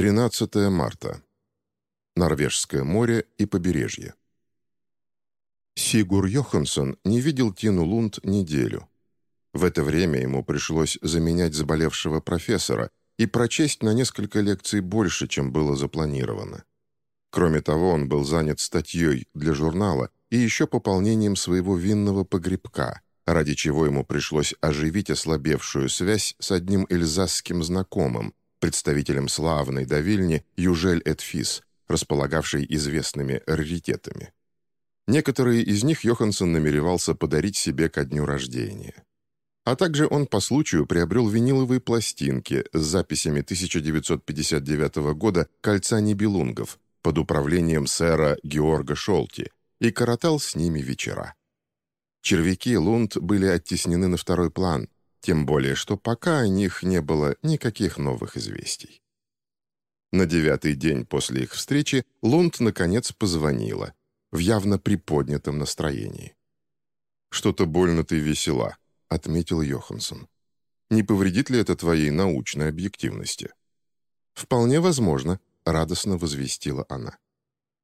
13 марта. Норвежское море и побережье. Сигур Йоханссон не видел Тину Лунд неделю. В это время ему пришлось заменять заболевшего профессора и прочесть на несколько лекций больше, чем было запланировано. Кроме того, он был занят статьей для журнала и еще пополнением своего винного погребка, ради чего ему пришлось оживить ослабевшую связь с одним эльзасским знакомым, представителем славной давильни Южель Эдфис, располагавшей известными раритетами. Некоторые из них Йоханссон намеревался подарить себе ко дню рождения. А также он по случаю приобрел виниловые пластинки с записями 1959 года «Кольца Нибелунгов» под управлением сэра Георга Шолти и коротал с ними вечера. Червяки Лунд были оттеснены на второй план, тем более, что пока о них не было никаких новых известий. На девятый день после их встречи Лунд наконец позвонила, в явно приподнятом настроении. «Что-то больно ты весела», — отметил Йоханссон. «Не повредит ли это твоей научной объективности?» «Вполне возможно», — радостно возвестила она.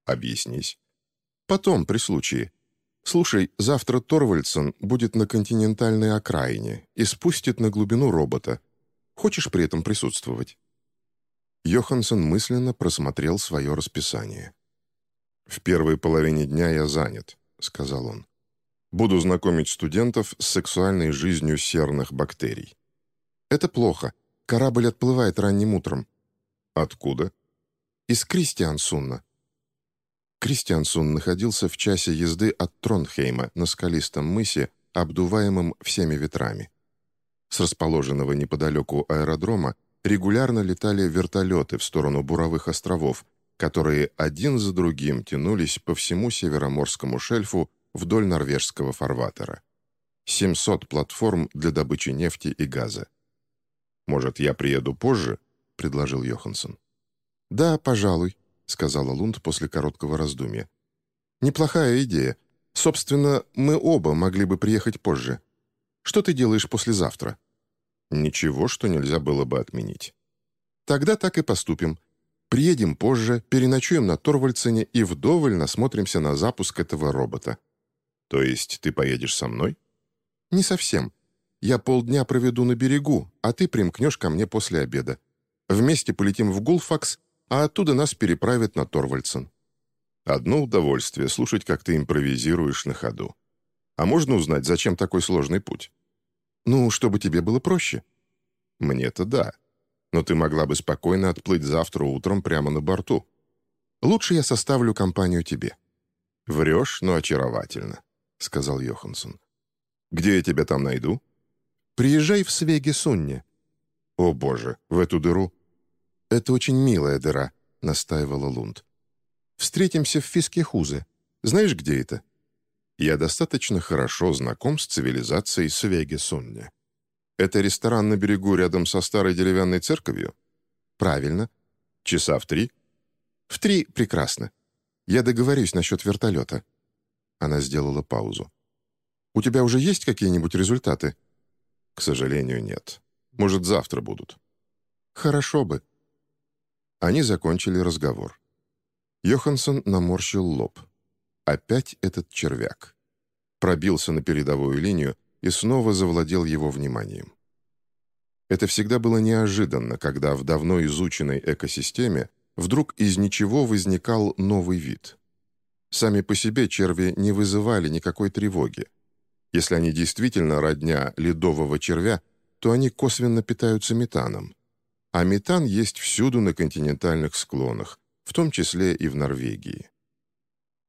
«Объяснись». «Потом, при случае. Слушай, завтра Торвальдсон будет на континентальной окраине и спустит на глубину робота. Хочешь при этом присутствовать?» Йоханссон мысленно просмотрел свое расписание. «В первой половине дня я занят», — сказал он. «Буду знакомить студентов с сексуальной жизнью серных бактерий». «Это плохо. Корабль отплывает ранним утром». «Откуда?» «Из Кристиансунна». Кристиансун находился в часе езды от Тронхейма на скалистом мысе, обдуваемом всеми ветрами. С расположенного неподалеку аэродрома регулярно летали вертолеты в сторону Буровых островов, которые один за другим тянулись по всему Североморскому шельфу вдоль норвежского фарватера. 700 платформ для добычи нефти и газа. «Может, я приеду позже?» — предложил Йоханссон. «Да, пожалуй», — сказала Лунд после короткого раздумья. «Неплохая идея. Собственно, мы оба могли бы приехать позже. Что ты делаешь послезавтра?» «Ничего, что нельзя было бы отменить». «Тогда так и поступим. Приедем позже, переночуем на Торвальдсене и вдоволь насмотримся на запуск этого робота». «То есть ты поедешь со мной?» «Не совсем. Я полдня проведу на берегу, а ты примкнешь ко мне после обеда. Вместе полетим в Гулфакс, а оттуда нас переправят на Торвальдсен». «Одно удовольствие слушать, как ты импровизируешь на ходу. А можно узнать, зачем такой сложный путь?» «Ну, чтобы тебе было проще». «Мне-то да но ты могла бы спокойно отплыть завтра утром прямо на борту. Лучше я составлю компанию тебе». «Врешь, но очаровательно», — сказал Йоханссон. «Где я тебя там найду?» «Приезжай в Свеге-Сунне». «О, боже, в эту дыру?» «Это очень милая дыра», — настаивала Лунд. «Встретимся в Фискехузе. Знаешь, где это?» «Я достаточно хорошо знаком с цивилизацией Свеге-Сунне». Это ресторан на берегу рядом со старой деревянной церковью? Правильно. Часа в три? В три прекрасно. Я договорюсь насчет вертолета. Она сделала паузу. У тебя уже есть какие-нибудь результаты? К сожалению, нет. Может, завтра будут. Хорошо бы. Они закончили разговор. Йоханссон наморщил лоб. Опять этот червяк. Пробился на передовую линию и снова завладел его вниманием. Это всегда было неожиданно, когда в давно изученной экосистеме вдруг из ничего возникал новый вид. Сами по себе черви не вызывали никакой тревоги. Если они действительно родня ледового червя, то они косвенно питаются метаном. А метан есть всюду на континентальных склонах, в том числе и в Норвегии.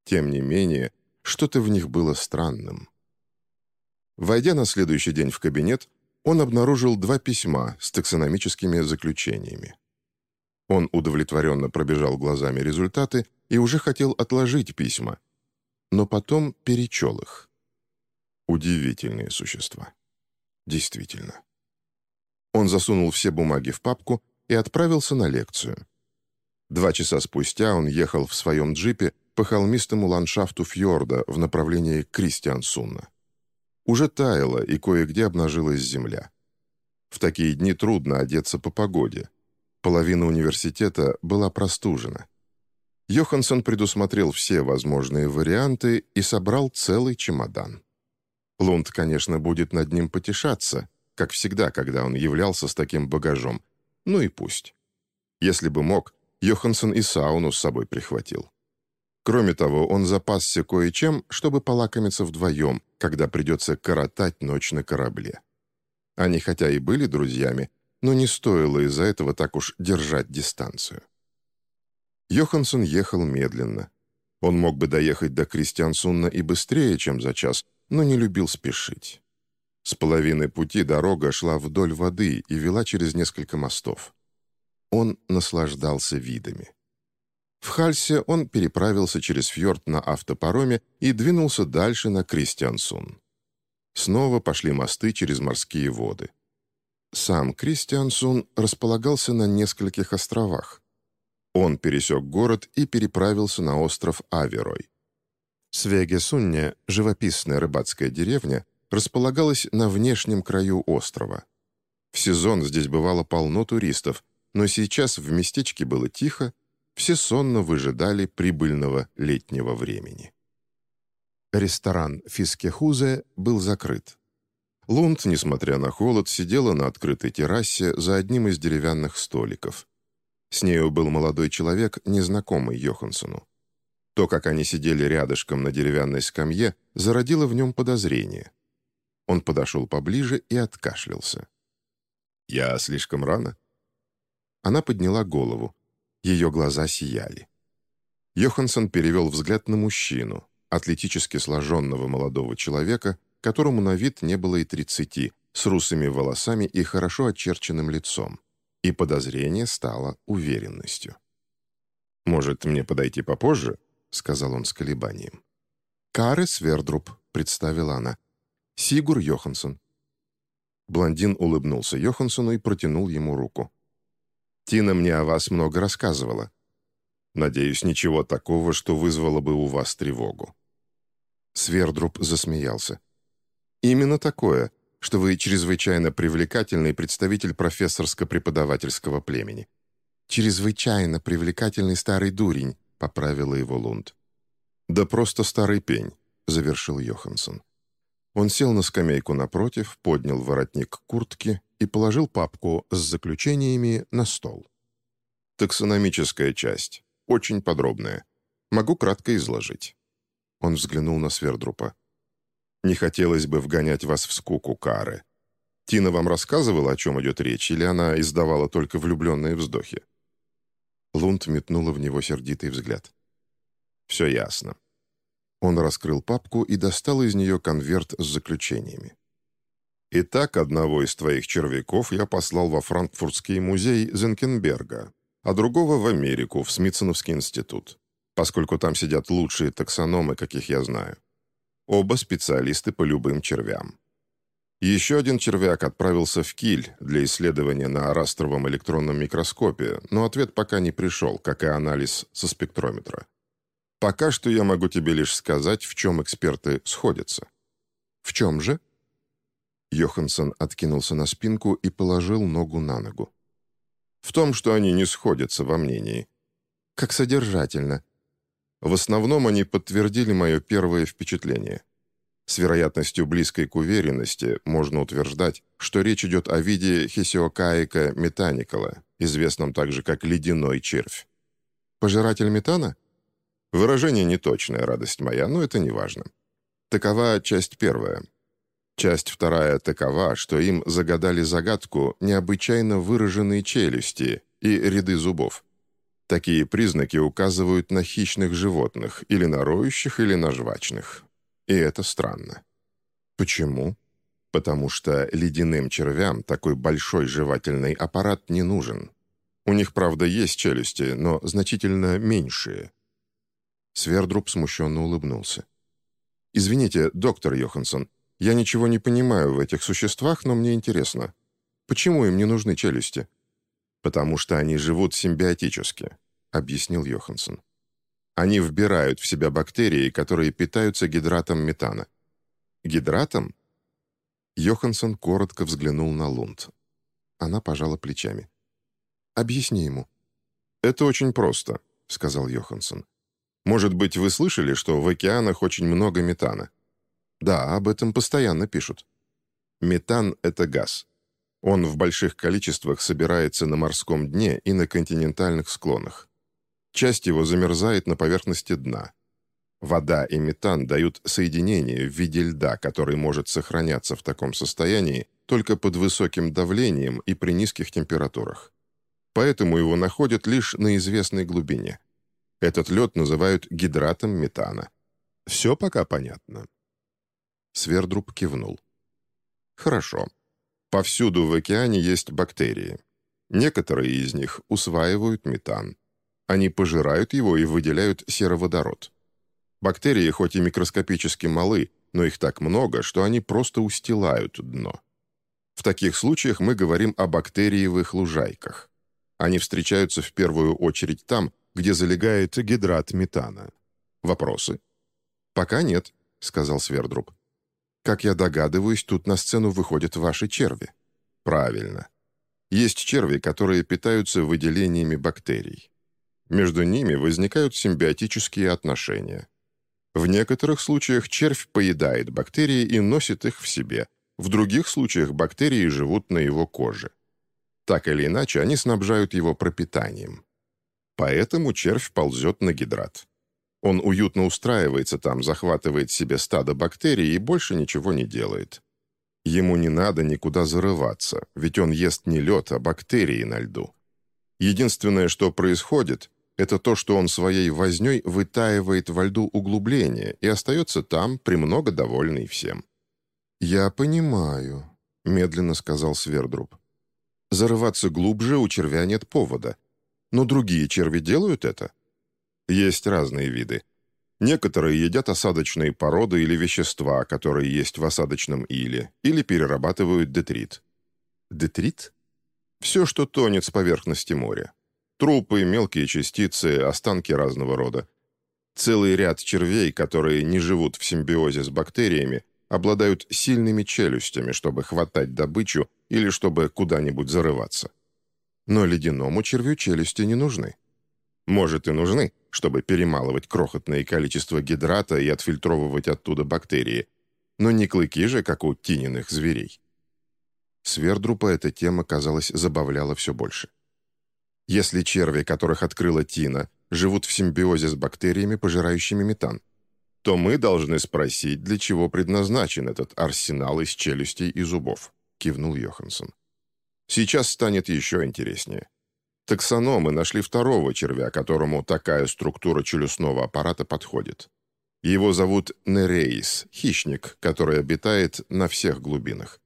Тем не менее, что-то в них было странным. Войдя на следующий день в кабинет, он обнаружил два письма с таксономическими заключениями. Он удовлетворенно пробежал глазами результаты и уже хотел отложить письма, но потом перечел их. Удивительные существа. Действительно. Он засунул все бумаги в папку и отправился на лекцию. Два часа спустя он ехал в своем джипе по холмистому ландшафту фьорда в направлении Кристиансунна. Уже таяло, и кое-где обнажилась земля. В такие дни трудно одеться по погоде. Половина университета была простужена. Йоханссон предусмотрел все возможные варианты и собрал целый чемодан. Лунд, конечно, будет над ним потешаться, как всегда, когда он являлся с таким багажом. Ну и пусть. Если бы мог, Йоханссон и сауну с собой прихватил. Кроме того, он запасся кое-чем, чтобы полакомиться вдвоем, когда придется коротать ночь на корабле. Они хотя и были друзьями, но не стоило из-за этого так уж держать дистанцию. Йоханссон ехал медленно. Он мог бы доехать до Кристиансунна и быстрее, чем за час, но не любил спешить. С половины пути дорога шла вдоль воды и вела через несколько мостов. Он наслаждался видами. В Хальсе он переправился через фьорд на автопароме и двинулся дальше на Кристиансун. Снова пошли мосты через морские воды. Сам Кристиансун располагался на нескольких островах. Он пересек город и переправился на остров Аверой. Свегесунне, живописная рыбацкая деревня, располагалась на внешнем краю острова. В сезон здесь бывало полно туристов, но сейчас в местечке было тихо, все сонно выжидали прибыльного летнего времени. Ресторан «Фискехузе» был закрыт. Лунд, несмотря на холод, сидела на открытой террасе за одним из деревянных столиков. С нею был молодой человек, незнакомый Йоханссону. То, как они сидели рядышком на деревянной скамье, зародило в нем подозрение. Он подошел поближе и откашлялся. «Я слишком рано?» Она подняла голову. Ее глаза сияли. Йоханссон перевел взгляд на мужчину, атлетически сложенного молодого человека, которому на вид не было и тридцати, с русыми волосами и хорошо очерченным лицом. И подозрение стало уверенностью. «Может, мне подойти попозже?» — сказал он с колебанием. «Каре Свердруб», — представила она. «Сигур Йоханссон». Блондин улыбнулся Йоханссону и протянул ему руку. «Тина мне о вас много рассказывала. Надеюсь, ничего такого, что вызвало бы у вас тревогу». Свердруб засмеялся. Именно такое, что вы чрезвычайно привлекательный представитель профессорско-преподавательского племени. Чрезвычайно привлекательный старый дурень, поправила его Лунд. Да просто старый пень, завершил Йоханссон. Он сел на скамейку напротив, поднял воротник куртки и положил папку с заключениями на стол. Таксономическая часть. Очень подробная. Могу кратко изложить. Он взглянул на Свердрупа. Не хотелось бы вгонять вас в скуку, Кары. Тина вам рассказывала, о чем идет речь, или она издавала только влюбленные вздохи?» Лунд метнула в него сердитый взгляд. «Все ясно». Он раскрыл папку и достал из нее конверт с заключениями. «Итак, одного из твоих червяков я послал во Франкфуртский музей Зенкенберга, а другого в Америку, в Смитсоновский институт, поскольку там сидят лучшие таксономы, каких я знаю. Оба специалисты по любым червям. Еще один червяк отправился в Киль для исследования на растровом электронном микроскопе, но ответ пока не пришел, как и анализ со спектрометра. Пока что я могу тебе лишь сказать, в чем эксперты сходятся. В чем же? Йоханссон откинулся на спинку и положил ногу на ногу. В том, что они не сходятся во мнении. Как содержательно. В основном они подтвердили мое первое впечатление. С вероятностью близкой к уверенности можно утверждать, что речь идет о виде хесиокаика метаникала, известном также как ледяной червь. Пожиратель метана? Выражение неточное, радость моя, но это не важно. Такова часть первая. Часть вторая такова, что им загадали загадку необычайно выраженные челюсти и ряды зубов. Такие признаки указывают на хищных животных, или на роющих, или на жвачных. И это странно. Почему? Потому что ледяным червям такой большой жевательный аппарат не нужен. У них, правда, есть челюсти, но значительно меньшие. Свердруб смущенно улыбнулся. «Извините, доктор Йоханссон, я ничего не понимаю в этих существах, но мне интересно. Почему им не нужны челюсти?» «Потому что они живут симбиотически», — объяснил Йоханссон. «Они вбирают в себя бактерии, которые питаются гидратом метана». «Гидратом?» Йоханссон коротко взглянул на Лунд. Она пожала плечами. Объясни ему». «Это очень просто», — сказал Йоханссон. «Может быть, вы слышали, что в океанах очень много метана?» «Да, об этом постоянно пишут». Метан — это газ. Он в больших количествах собирается на морском дне и на континентальных склонах. Часть его замерзает на поверхности дна. Вода и метан дают соединение в виде льда, который может сохраняться в таком состоянии только под высоким давлением и при низких температурах. Поэтому его находят лишь на известной глубине. Этот лед называют гидратом метана. Все пока понятно. Свердруб кивнул. Хорошо. Повсюду в океане есть бактерии. Некоторые из них усваивают метан. Они пожирают его и выделяют сероводород. Бактерии хоть и микроскопически малы, но их так много, что они просто устилают дно. В таких случаях мы говорим о бактериевых лужайках. Они встречаются в первую очередь там, где залегает гидрат метана. Вопросы? «Пока нет», — сказал Свердруб. «Как я догадываюсь, тут на сцену выходят ваши черви». «Правильно. Есть черви, которые питаются выделениями бактерий. Между ними возникают симбиотические отношения. В некоторых случаях червь поедает бактерии и носит их в себе, в других случаях бактерии живут на его коже. Так или иначе, они снабжают его пропитанием. Поэтому червь ползет на гидрат. Он уютно устраивается там, захватывает себе стадо бактерий и больше ничего не делает. Ему не надо никуда зарываться, ведь он ест не лед, а бактерии на льду. Единственное, что происходит, это то, что он своей вознёй вытаивает во льду углубление и остается там, премного довольный всем. «Я понимаю», — медленно сказал Свердруб. «Зарываться глубже у червя нет повода. Но другие черви делают это?» «Есть разные виды. Некоторые едят осадочные породы или вещества, которые есть в осадочном иле, или перерабатывают детрит». «Детрит?» «Все, что тонет с поверхности моря. Трупы, мелкие частицы, останки разного рода. Целый ряд червей, которые не живут в симбиозе с бактериями, обладают сильными челюстями, чтобы хватать добычу или чтобы куда-нибудь зарываться. Но ледяному червю челюсти не нужны. Может и нужны, чтобы перемалывать крохотное количество гидрата и отфильтровывать оттуда бактерии, но не клыки же, как у тининых зверей. Свердрупа эта тема, казалось, забавляла все больше. Если черви, которых открыла Тина, живут в симбиозе с бактериями, пожирающими метан, то мы должны спросить, для чего предназначен этот арсенал из челюстей и зубов», — кивнул Йоханссон. «Сейчас станет еще интереснее. Таксономы нашли второго червя, которому такая структура челюстного аппарата подходит. Его зовут Нереис, хищник, который обитает на всех глубинах.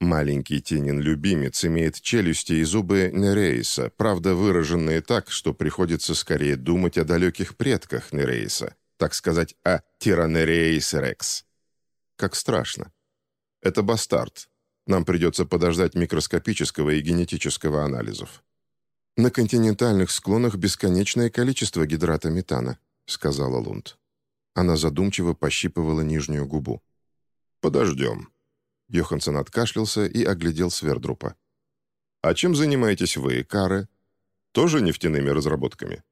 Маленький Тинин-любимец имеет челюсти и зубы Нерейса, правда выраженные так, что приходится скорее думать о далеких предках Нерейса, так сказать, о Тиранерейс рекс. Как страшно. Это бастард. Нам придется подождать микроскопического и генетического анализов. «На континентальных склонах бесконечное количество гидрата метана», — сказала Лунд. Она задумчиво пощипывала нижнюю губу. «Подождем», Йоханссон откашлялся и оглядел Свердрупа. «А чем занимаетесь вы, Каре? Тоже нефтяными разработками?»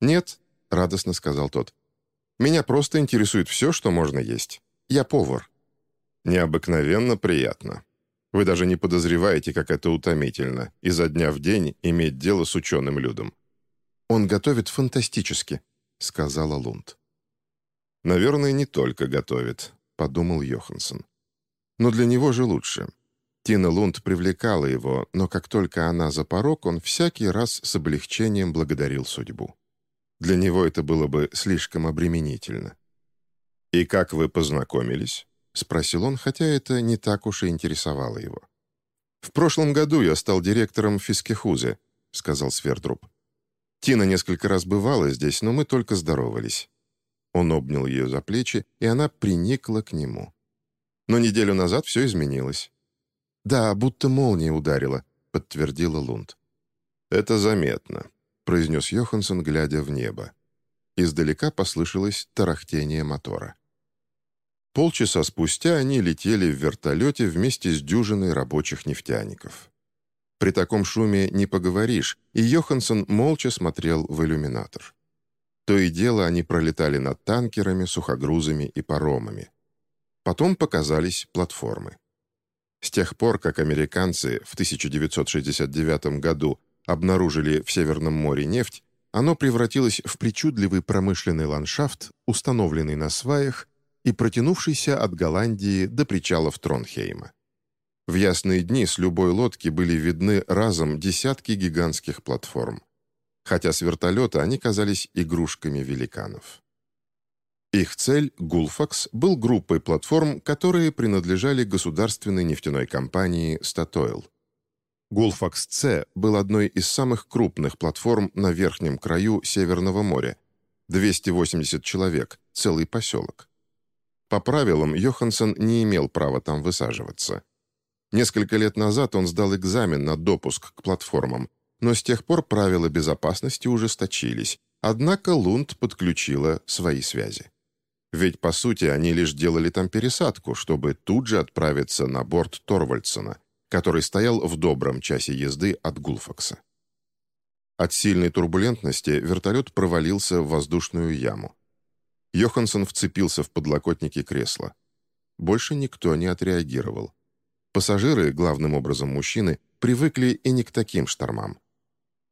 «Нет», — радостно сказал тот. «Меня просто интересует все, что можно есть. Я повар». «Необыкновенно приятно. Вы даже не подозреваете, как это утомительно, изо дня в день иметь дело с ученым людом». «Он готовит фантастически», — сказала Лунд. «Наверное, не только готовит», — подумал Йоханссон. Но для него же лучше. Тина Лунд привлекала его, но как только она за порог, он всякий раз с облегчением благодарил судьбу. Для него это было бы слишком обременительно. «И как вы познакомились?» — спросил он, хотя это не так уж и интересовало его. «В прошлом году я стал директором Фискехузе», — сказал Свердруб. «Тина несколько раз бывала здесь, но мы только здоровались». Он обнял ее за плечи, и она приникла к нему. Но неделю назад все изменилось». «Да, будто молния ударила», — подтвердила Лунд. «Это заметно», — произнес Йоханссон, глядя в небо. Издалека послышалось тарахтение мотора. Полчаса спустя они летели в вертолете вместе с дюжиной рабочих нефтяников. При таком шуме не поговоришь, и Йоханссон молча смотрел в иллюминатор. То и дело они пролетали над танкерами, сухогрузами и паромами. Потом показались платформы. С тех пор, как американцы в 1969 году обнаружили в Северном море нефть, оно превратилось в причудливый промышленный ландшафт, установленный на сваях и протянувшийся от Голландии до причалов Тронхейма. В ясные дни с любой лодки были видны разом десятки гигантских платформ. Хотя с вертолета они казались игрушками великанов. Их цель, Гулфакс, был группой платформ, которые принадлежали государственной нефтяной компании «Статойл». Гулфакс-С был одной из самых крупных платформ на верхнем краю Северного моря. 280 человек, целый поселок. По правилам, Йоханссон не имел права там высаживаться. Несколько лет назад он сдал экзамен на допуск к платформам, но с тех пор правила безопасности ужесточились, однако Лунд подключила свои связи. Ведь, по сути, они лишь делали там пересадку, чтобы тут же отправиться на борт Торвальдсона, который стоял в добром часе езды от Гулфакса. От сильной турбулентности вертолет провалился в воздушную яму. Йоханссон вцепился в подлокотники кресла. Больше никто не отреагировал. Пассажиры, главным образом мужчины, привыкли и не к таким штормам.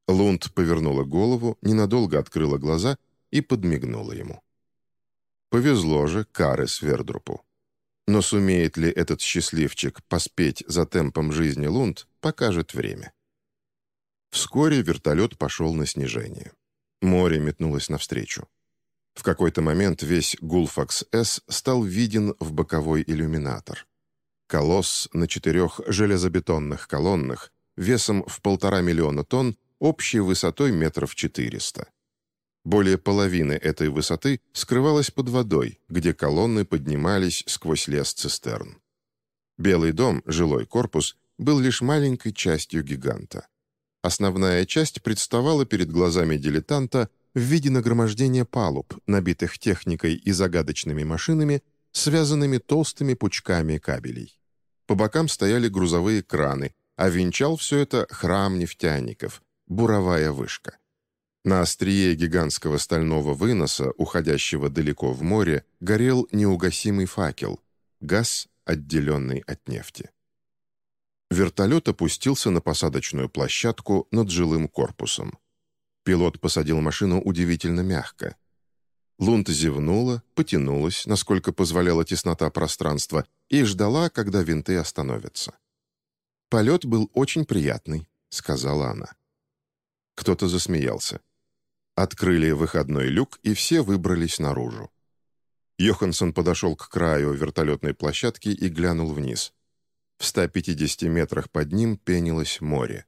Лунд повернула голову, ненадолго открыла глаза и подмигнула ему. Повезло же Каре Свердрупу. Но сумеет ли этот счастливчик поспеть за темпом жизни Лунд, покажет время. Вскоре вертолет пошел на снижение. Море метнулось навстречу. В какой-то момент весь Гулфакс-С стал виден в боковой иллюминатор. Колосс на четырех железобетонных колоннах, весом в полтора миллиона тонн, общей высотой метров четыреста. Более половины этой высоты скрывалась под водой, где колонны поднимались сквозь лес цистерн. Белый дом, жилой корпус, был лишь маленькой частью гиганта. Основная часть представала перед глазами дилетанта в виде нагромождения палуб, набитых техникой и загадочными машинами, связанными толстыми пучками кабелей. По бокам стояли грузовые краны, а венчал все это храм нефтяников, буровая вышка. На острие гигантского стального выноса, уходящего далеко в море, горел неугасимый факел, газ, отделенный от нефти. Вертолет опустился на посадочную площадку над жилым корпусом. Пилот посадил машину удивительно мягко. Лунд зевнула, потянулась, насколько позволяла теснота пространства, и ждала, когда винты остановятся. «Полет был очень приятный», — сказала она. Кто-то засмеялся. Открыли выходной люк, и все выбрались наружу. Йоханссон подошел к краю вертолетной площадки и глянул вниз. В 150 метрах под ним пенилось море.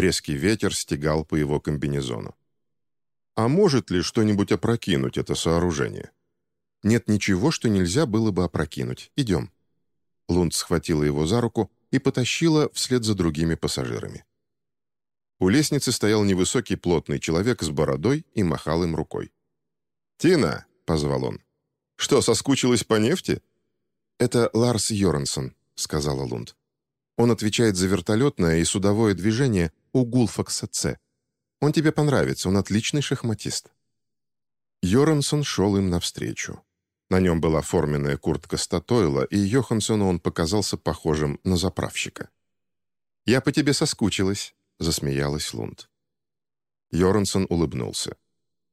Резкий ветер стегал по его комбинезону. А может ли что-нибудь опрокинуть это сооружение? Нет ничего, что нельзя было бы опрокинуть. Идем. Лунд схватила его за руку и потащила вслед за другими пассажирами. У лестницы стоял невысокий плотный человек с бородой и махал им рукой. «Тина!» — позвал он. «Что, соскучилась по нефти?» «Это Ларс Йоренсон», — сказала Лунд. «Он отвечает за вертолетное и судовое движение у Гулфакса Ц. Он тебе понравится, он отличный шахматист». Йоренсон шел им навстречу. На нем была форменная куртка Статойла, и Йоханссону он показался похожим на заправщика. «Я по тебе соскучилась», засмеялась Лунд. Йорнсон улыбнулся.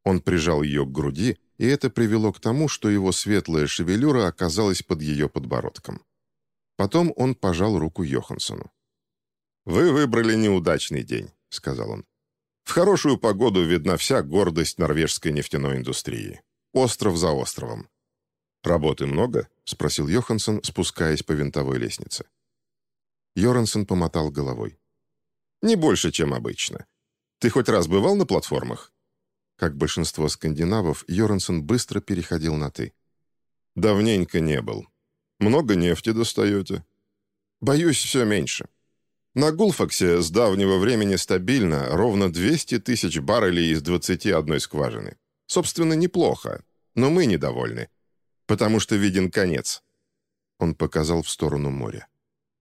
Он прижал ее к груди, и это привело к тому, что его светлая шевелюра оказалась под ее подбородком. Потом он пожал руку Йоханссону. «Вы выбрали неудачный день», — сказал он. «В хорошую погоду видна вся гордость норвежской нефтяной индустрии. Остров за островом». «Работы много?» — спросил Йоханссон, спускаясь по винтовой лестнице. Йоранссон помотал головой. Не больше, чем обычно. Ты хоть раз бывал на платформах?» Как большинство скандинавов, Йоренсен быстро переходил на «ты». «Давненько не был. Много нефти достаете?» «Боюсь, все меньше. На Гулфаксе с давнего времени стабильно ровно 200 тысяч баррелей из 21 скважины. Собственно, неплохо, но мы недовольны, потому что виден конец». Он показал в сторону моря.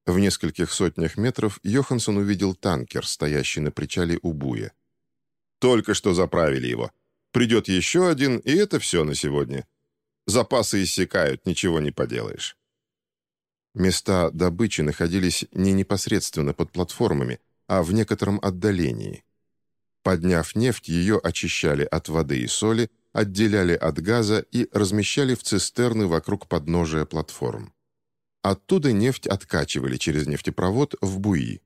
В нескольких сотнях метров Йоханссон увидел танкер, стоящий на причале у буя. «Только что заправили его. Придет еще один, и это все на сегодня. Запасы иссякают, ничего не поделаешь». Места добычи находились не непосредственно под платформами, а в некотором отдалении. Подняв нефть, ее очищали от воды и соли, отделяли от газа и размещали в цистерны вокруг подножия платформ. Оттуда нефть откачивали через нефтепровод в буи.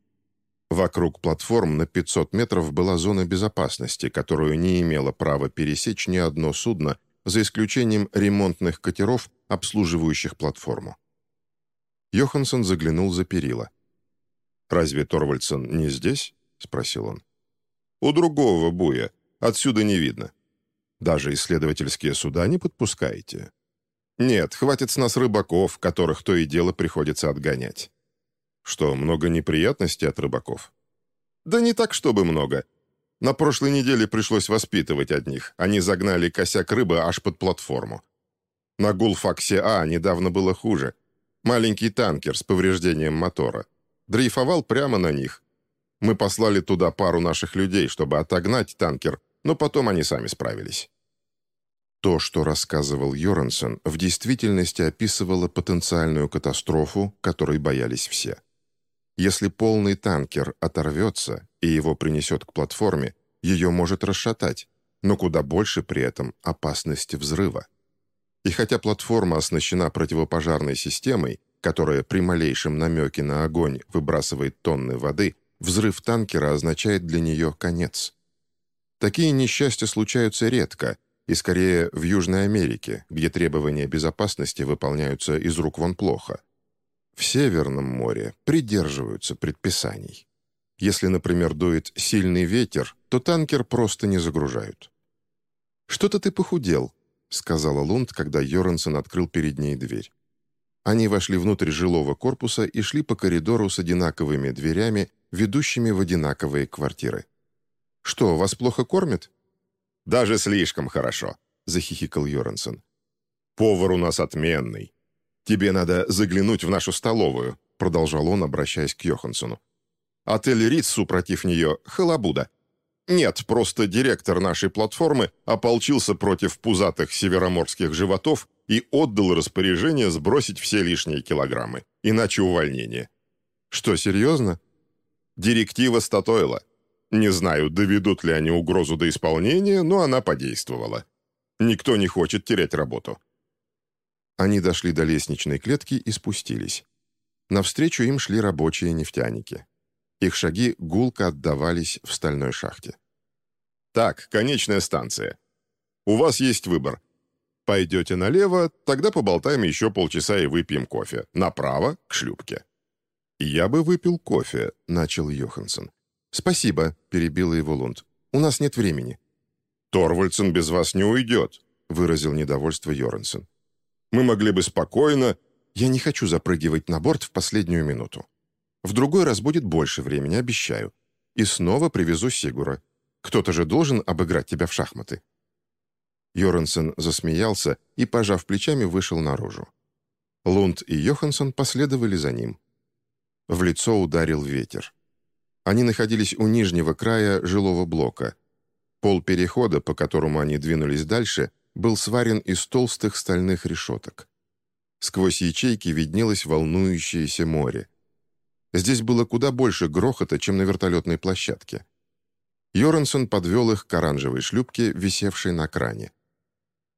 Вокруг платформ на 500 метров была зона безопасности, которую не имело права пересечь ни одно судно, за исключением ремонтных катеров, обслуживающих платформу. Йоханссон заглянул за перила. «Разве Торвальдсен не здесь?» — спросил он. «У другого буя. Отсюда не видно. Даже исследовательские суда не подпускаете?» «Нет, хватит с нас рыбаков, которых то и дело приходится отгонять». «Что, много неприятностей от рыбаков?» «Да не так, чтобы много. На прошлой неделе пришлось воспитывать одних. Они загнали косяк рыбы аж под платформу. На Гулфаксе А недавно было хуже. Маленький танкер с повреждением мотора. Дрейфовал прямо на них. Мы послали туда пару наших людей, чтобы отогнать танкер, но потом они сами справились. То, что рассказывал Йоренсен, в действительности описывало потенциальную катастрофу, которой боялись все. Если полный танкер оторвется и его принесет к платформе, ее может расшатать, но куда больше при этом опасности взрыва. И хотя платформа оснащена противопожарной системой, которая при малейшем намеке на огонь выбрасывает тонны воды, взрыв танкера означает для нее конец. Такие несчастья случаются редко, и скорее в Южной Америке, где требования безопасности выполняются из рук вон плохо. В Северном море придерживаются предписаний. Если, например, дует сильный ветер, то танкер просто не загружают. «Что-то ты похудел», — сказала Лунд, когда Йоренсен открыл перед ней дверь. Они вошли внутрь жилого корпуса и шли по коридору с одинаковыми дверями, ведущими в одинаковые квартиры. «Что, вас плохо кормят?» «Даже слишком хорошо», — захихикал Йоренсен. «Повар у нас отменный. Тебе надо заглянуть в нашу столовую», — продолжал он, обращаясь к Йоханссону. «Отель Ритсу против нее — халабуда. Нет, просто директор нашей платформы ополчился против пузатых североморских животов и отдал распоряжение сбросить все лишние килограммы, иначе увольнение. Что, серьезно? Директива статойла. Не знаю, доведут ли они угрозу до исполнения, но она подействовала. Никто не хочет терять работу. Они дошли до лестничной клетки и спустились. Навстречу им шли рабочие нефтяники. Их шаги гулко отдавались в стальной шахте. «Так, конечная станция. У вас есть выбор. Пойдете налево, тогда поболтаем еще полчаса и выпьем кофе. Направо — к шлюпке». «Я бы выпил кофе», — начал Йоханссон. «Спасибо», — перебила его Лунд. «У нас нет времени». «Торвальдсен без вас не уйдет», — выразил недовольство Йоренсен. «Мы могли бы спокойно...» «Я не хочу запрыгивать на борт в последнюю минуту. В другой раз будет больше времени, обещаю. И снова привезу Сигура. Кто-то же должен обыграть тебя в шахматы». Йоренсен засмеялся и, пожав плечами, вышел наружу. Лунд и Йоханссон последовали за ним. В лицо ударил ветер. Они находились у нижнего края жилого блока. Пол перехода, по которому они двинулись дальше, был сварен из толстых стальных решеток. Сквозь ячейки виднелось волнующееся море. Здесь было куда больше грохота, чем на вертолетной площадке. Йоренсон подвел их к оранжевой шлюпке, висевшей на кране.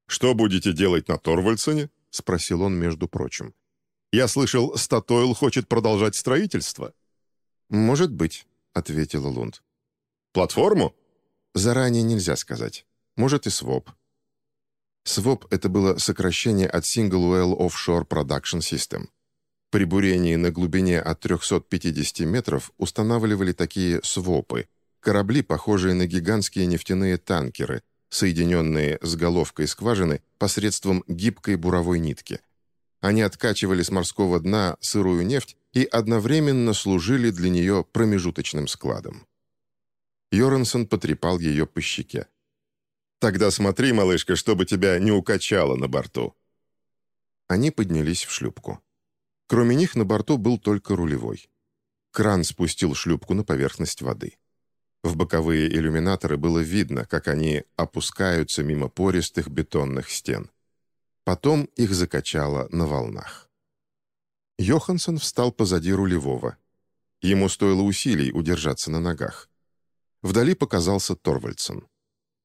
«Что будете делать на Торвальдсоне?» — спросил он, между прочим. «Я слышал, Статойл хочет продолжать строительство». «Может быть», — ответила Лунд. «Платформу?» «Заранее нельзя сказать. Может и СВОП». СВОП — это было сокращение от Single Well Offshore Production System. При бурении на глубине от 350 метров устанавливали такие СВОПы — корабли, похожие на гигантские нефтяные танкеры, соединенные с головкой скважины посредством гибкой буровой нитки. Они откачивали с морского дна сырую нефть и одновременно служили для нее промежуточным складом. Йоренсон потрепал ее по щеке. «Тогда смотри, малышка, чтобы тебя не укачало на борту». Они поднялись в шлюпку. Кроме них на борту был только рулевой. Кран спустил шлюпку на поверхность воды. В боковые иллюминаторы было видно, как они опускаются мимо пористых бетонных стен. Потом их закачало на волнах. Йоханссон встал позади рулевого. Ему стоило усилий удержаться на ногах. Вдали показался Торвальдсон.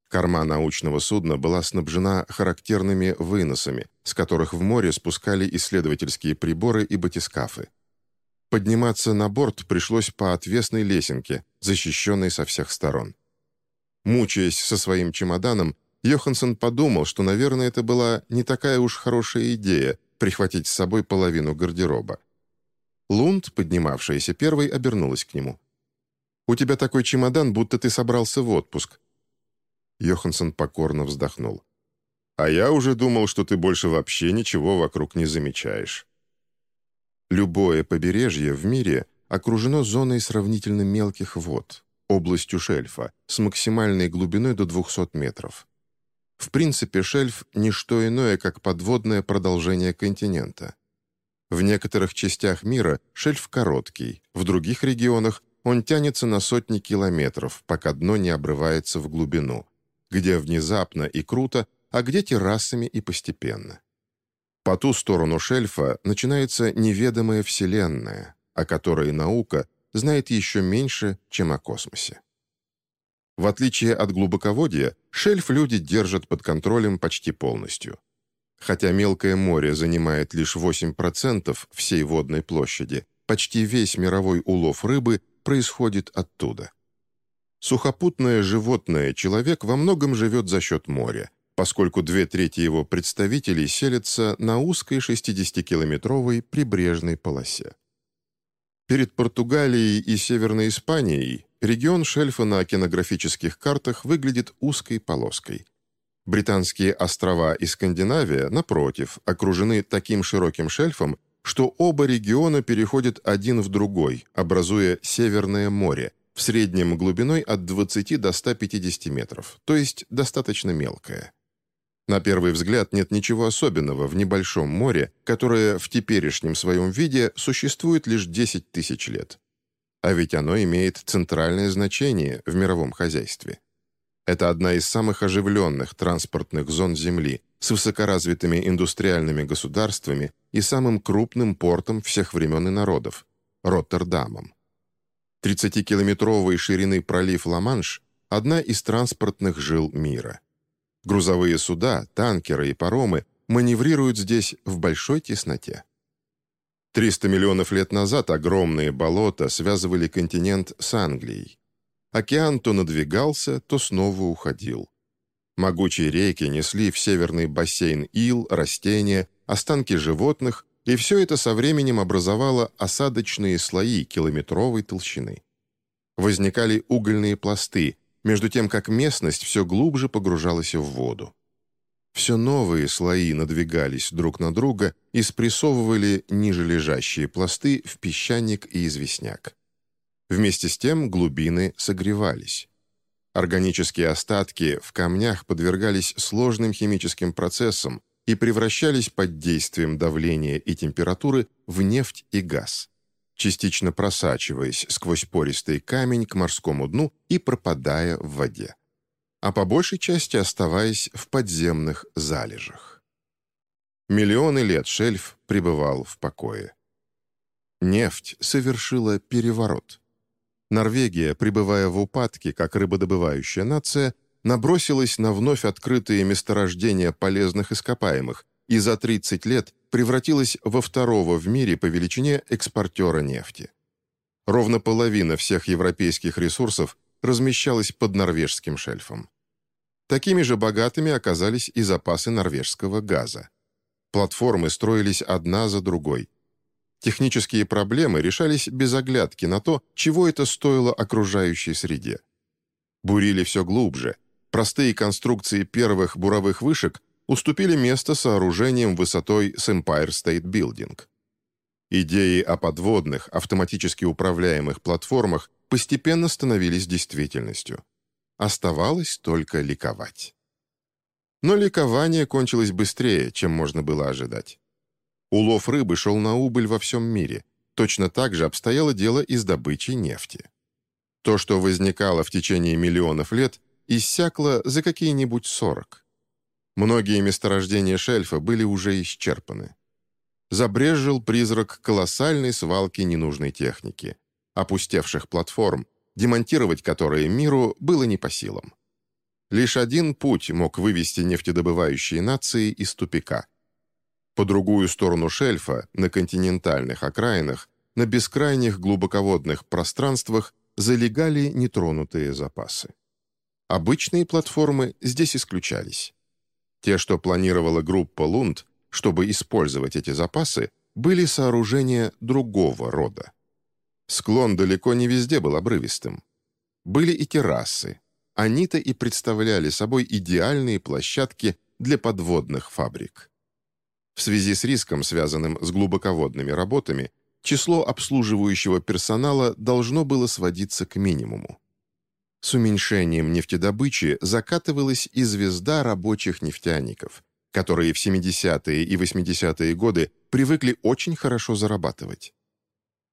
Корма научного судна была снабжена характерными выносами, с которых в море спускали исследовательские приборы и батискафы. Подниматься на борт пришлось по отвесной лесенке, защищенной со всех сторон. Мучаясь со своим чемоданом, Йоханссон подумал, что, наверное, это была не такая уж хорошая идея прихватить с собой половину гардероба. Лунд, поднимавшаяся первой, обернулась к нему. «У тебя такой чемодан, будто ты собрался в отпуск». Йоханссон покорно вздохнул. «А я уже думал, что ты больше вообще ничего вокруг не замечаешь». Любое побережье в мире окружено зоной сравнительно мелких вод, областью шельфа, с максимальной глубиной до 200 метров. В принципе, шельф – не что иное, как подводное продолжение континента. В некоторых частях мира шельф короткий, в других регионах он тянется на сотни километров, пока дно не обрывается в глубину, где внезапно и круто, а где террасами и постепенно. По ту сторону шельфа начинается неведомая Вселенная, о которой наука знает еще меньше, чем о космосе. В отличие от глубоководья, шельф люди держат под контролем почти полностью. Хотя мелкое море занимает лишь 8% всей водной площади, почти весь мировой улов рыбы происходит оттуда. Сухопутное животное человек во многом живет за счет моря, поскольку две трети его представителей селятся на узкой 60-километровой прибрежной полосе. Перед Португалией и Северной Испанией регион шельфа на океанографических картах выглядит узкой полоской. Британские острова и Скандинавия, напротив, окружены таким широким шельфом, что оба региона переходят один в другой, образуя Северное море, в среднем глубиной от 20 до 150 метров, то есть достаточно мелкое. На первый взгляд нет ничего особенного в небольшом море, которое в теперешнем своем виде существует лишь 10 тысяч лет. А ведь оно имеет центральное значение в мировом хозяйстве. Это одна из самых оживленных транспортных зон Земли с высокоразвитыми индустриальными государствами и самым крупным портом всех времен и народов – Роттердамом. 30-километровой ширины пролив Ла-Манш – одна из транспортных жил мира – Грузовые суда, танкеры и паромы маневрируют здесь в большой тесноте. 300 миллионов лет назад огромные болота связывали континент с Англией. Океан то надвигался, то снова уходил. Могучие реки несли в северный бассейн ил, растения, останки животных, и все это со временем образовало осадочные слои километровой толщины. Возникали угольные пласты, между тем как местность все глубже погружалась в воду. Все новые слои надвигались друг на друга и спрессовывали ниже лежащие пласты в песчаник и известняк. Вместе с тем глубины согревались. Органические остатки в камнях подвергались сложным химическим процессам и превращались под действием давления и температуры в нефть и газ частично просачиваясь сквозь пористый камень к морскому дну и пропадая в воде, а по большей части оставаясь в подземных залежах. Миллионы лет шельф пребывал в покое. Нефть совершила переворот. Норвегия, пребывая в упадке как рыбодобывающая нация, набросилась на вновь открытые месторождения полезных ископаемых и за 30 лет превратилась во второго в мире по величине экспортера нефти. Ровно половина всех европейских ресурсов размещалась под норвежским шельфом. Такими же богатыми оказались и запасы норвежского газа. Платформы строились одна за другой. Технические проблемы решались без оглядки на то, чего это стоило окружающей среде. Бурили все глубже. Простые конструкции первых буровых вышек уступили место сооружениям высотой с Empire State Building. Идеи о подводных, автоматически управляемых платформах постепенно становились действительностью. Оставалось только ликовать. Но ликование кончилось быстрее, чем можно было ожидать. Улов рыбы шел на убыль во всем мире. Точно так же обстояло дело и с добычей нефти. То, что возникало в течение миллионов лет, иссякло за какие-нибудь 40. Многие месторождения шельфа были уже исчерпаны. Забрежил призрак колоссальной свалки ненужной техники, опустевших платформ, демонтировать которые миру было не по силам. Лишь один путь мог вывести нефтедобывающие нации из тупика. По другую сторону шельфа, на континентальных окраинах, на бескрайних глубоководных пространствах залегали нетронутые запасы. Обычные платформы здесь исключались. Те, что планировала группа «Лунд», чтобы использовать эти запасы, были сооружения другого рода. Склон далеко не везде был обрывистым. Были и террасы. Они-то и представляли собой идеальные площадки для подводных фабрик. В связи с риском, связанным с глубоководными работами, число обслуживающего персонала должно было сводиться к минимуму. С уменьшением нефтедобычи закатывалась и звезда рабочих нефтяников, которые в 70-е и 80-е годы привыкли очень хорошо зарабатывать.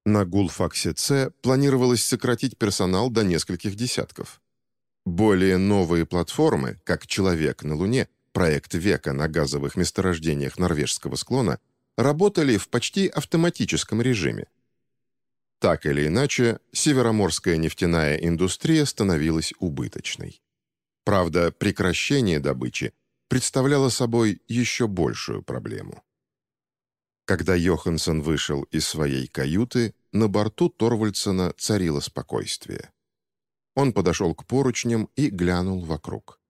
На Гулфаксе-С планировалось сократить персонал до нескольких десятков. Более новые платформы, как «Человек на Луне», проект века на газовых месторождениях норвежского склона, работали в почти автоматическом режиме. Так или иначе, североморская нефтяная индустрия становилась убыточной. Правда, прекращение добычи представляло собой еще большую проблему. Когда Йоханссон вышел из своей каюты, на борту Торвальдсона царило спокойствие. Он подошел к поручням и глянул вокруг.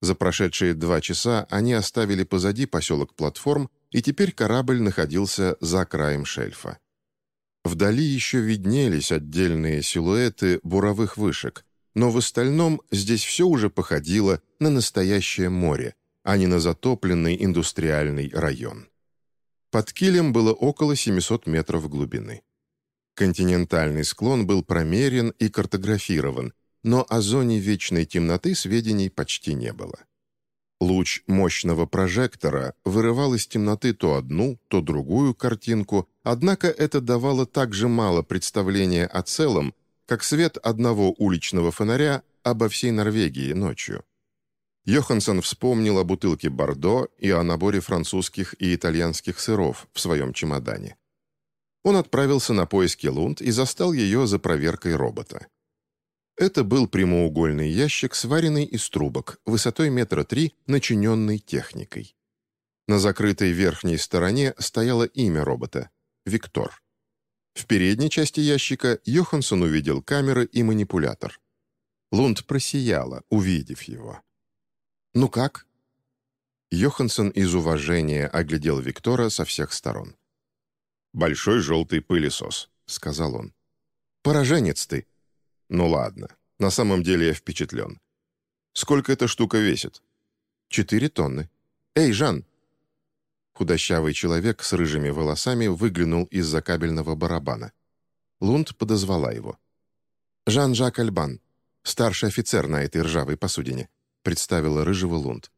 За прошедшие два часа они оставили позади поселок платформ, и теперь корабль находился за краем шельфа. Вдали еще виднелись отдельные силуэты буровых вышек, но в остальном здесь все уже походило на настоящее море, а не на затопленный индустриальный район. Под килем было около 700 метров глубины. Континентальный склон был промерен и картографирован, но о зоне вечной темноты сведений почти не было. Луч мощного прожектора вырывал из темноты то одну, то другую картинку, однако это давало так же мало представления о целом, как свет одного уличного фонаря обо всей Норвегии ночью. Йоханссон вспомнил о бутылке Бордо и о наборе французских и итальянских сыров в своем чемодане. Он отправился на поиски Лунд и застал ее за проверкой робота. Это был прямоугольный ящик, сваренный из трубок, высотой метра три, начиненный техникой. На закрытой верхней стороне стояло имя робота — Виктор. В передней части ящика Йоханссон увидел камеры и манипулятор. Лунд просияла, увидев его. «Ну как?» Йоханссон из уважения оглядел Виктора со всех сторон. «Большой желтый пылесос», — сказал он. «Пораженец ты», ну ладно, на самом деле я впечатлен. Сколько эта штука весит? Четыре тонны. Эй, Жан! Худощавый человек с рыжими волосами выглянул из-за кабельного барабана. Лунд подозвала его. «Жан-Жак Альбан, старший офицер на этой ржавой посудине», представила рыжего Лунд.